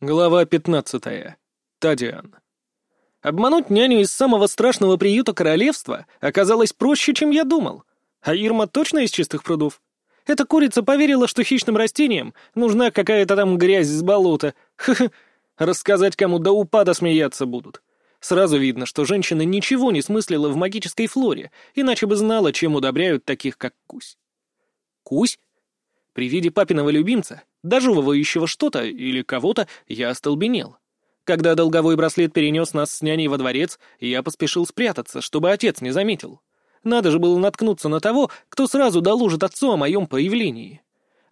Глава 15. Тадиан. Обмануть няню из самого страшного приюта королевства оказалось проще, чем я думал. А Ирма точно из чистых прудов? Эта курица поверила, что хищным растениям нужна какая-то там грязь с болота. Ха-ха. Рассказать кому до упада смеяться будут. Сразу видно, что женщина ничего не смыслила в магической флоре, иначе бы знала, чем удобряют таких, как Кусь. Кусь? При виде папиного любимца, дожевывающего что-то или кого-то, я остолбенел. Когда долговой браслет перенес нас с няней во дворец, я поспешил спрятаться, чтобы отец не заметил. Надо же было наткнуться на того, кто сразу доложит отцу о моем появлении.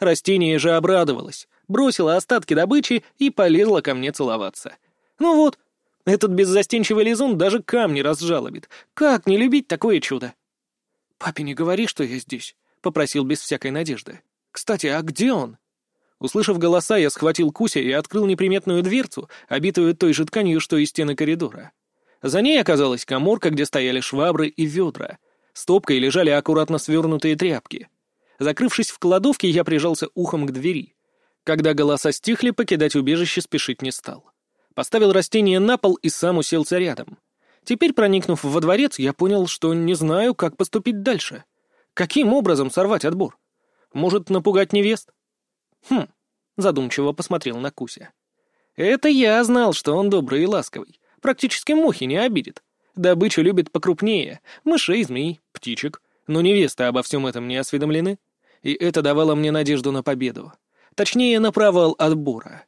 Растение же обрадовалось, бросило остатки добычи и полезло ко мне целоваться. Ну вот, этот беззастенчивый лизун даже камни разжалобит. Как не любить такое чудо? «Папе не говори, что я здесь», — попросил без всякой надежды. «Кстати, а где он?» Услышав голоса, я схватил Куся и открыл неприметную дверцу, обитую той же тканью, что и стены коридора. За ней оказалась коморка, где стояли швабры и ведра. Стопкой лежали аккуратно свернутые тряпки. Закрывшись в кладовке, я прижался ухом к двери. Когда голоса стихли, покидать убежище спешить не стал. Поставил растение на пол и сам уселся рядом. Теперь, проникнув во дворец, я понял, что не знаю, как поступить дальше. Каким образом сорвать отбор? Может, напугать невест? Хм, задумчиво посмотрел на Куся. Это я знал, что он добрый и ласковый. Практически мухи не обидит. Добычу любит покрупнее. Мышей, змей, птичек. Но невесты обо всем этом не осведомлены. И это давало мне надежду на победу. Точнее, на провал отбора.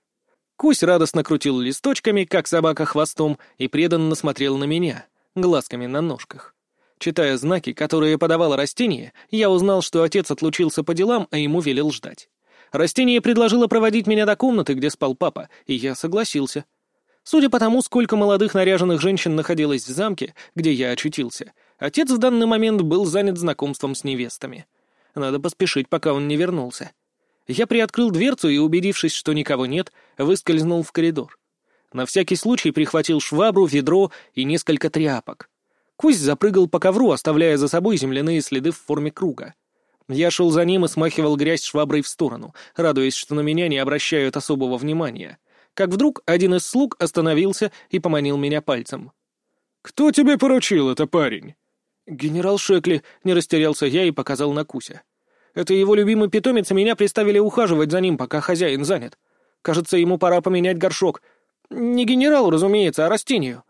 Кусь радостно крутил листочками, как собака хвостом, и преданно смотрел на меня, глазками на ножках. Читая знаки, которые подавало растение, я узнал, что отец отлучился по делам, а ему велел ждать. Растение предложило проводить меня до комнаты, где спал папа, и я согласился. Судя по тому, сколько молодых наряженных женщин находилось в замке, где я очутился, отец в данный момент был занят знакомством с невестами. Надо поспешить, пока он не вернулся. Я приоткрыл дверцу и, убедившись, что никого нет, выскользнул в коридор. На всякий случай прихватил швабру, ведро и несколько тряпок. Кусь запрыгал по ковру, оставляя за собой земляные следы в форме круга. Я шел за ним и смахивал грязь шваброй в сторону, радуясь, что на меня не обращают особого внимания. Как вдруг один из слуг остановился и поманил меня пальцем. «Кто тебе поручил это, парень?» «Генерал Шекли», — не растерялся я и показал на Куся. «Это его любимый питомец, и меня приставили ухаживать за ним, пока хозяин занят. Кажется, ему пора поменять горшок. Не генералу, разумеется, а растению».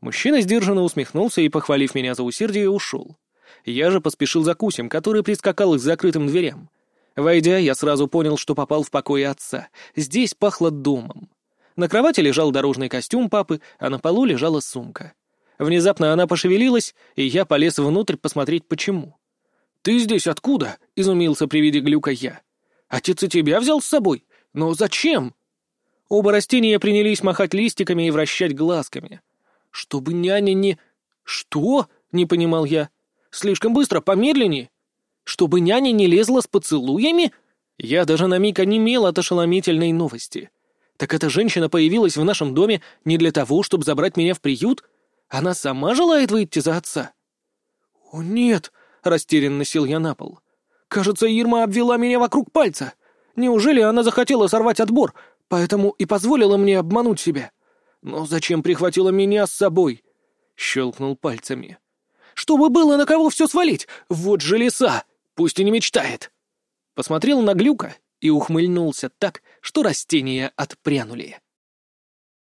Мужчина сдержанно усмехнулся и, похвалив меня за усердие, ушел. Я же поспешил за Кусем, который прискакал к закрытым дверям. Войдя, я сразу понял, что попал в покой отца. Здесь пахло домом. На кровати лежал дорожный костюм папы, а на полу лежала сумка. Внезапно она пошевелилась, и я полез внутрь посмотреть, почему. «Ты здесь откуда?» — изумился при виде глюка я. «Отец и тебя взял с собой? Но зачем?» Оба растения принялись махать листиками и вращать глазками. «Чтобы няня не...» «Что?» — не понимал я. «Слишком быстро, помедленнее!» «Чтобы няня не лезла с поцелуями?» Я даже на миг онемел от ошеломительной новости. Так эта женщина появилась в нашем доме не для того, чтобы забрать меня в приют? Она сама желает выйти за отца? «О, нет!» — растерянно сел я на пол. «Кажется, Ирма обвела меня вокруг пальца. Неужели она захотела сорвать отбор, поэтому и позволила мне обмануть себя?» «Но зачем прихватила меня с собой?» Щелкнул пальцами. «Чтобы было на кого все свалить! Вот же леса! Пусть и не мечтает!» Посмотрел на Глюка и ухмыльнулся так, что растения отпрянули.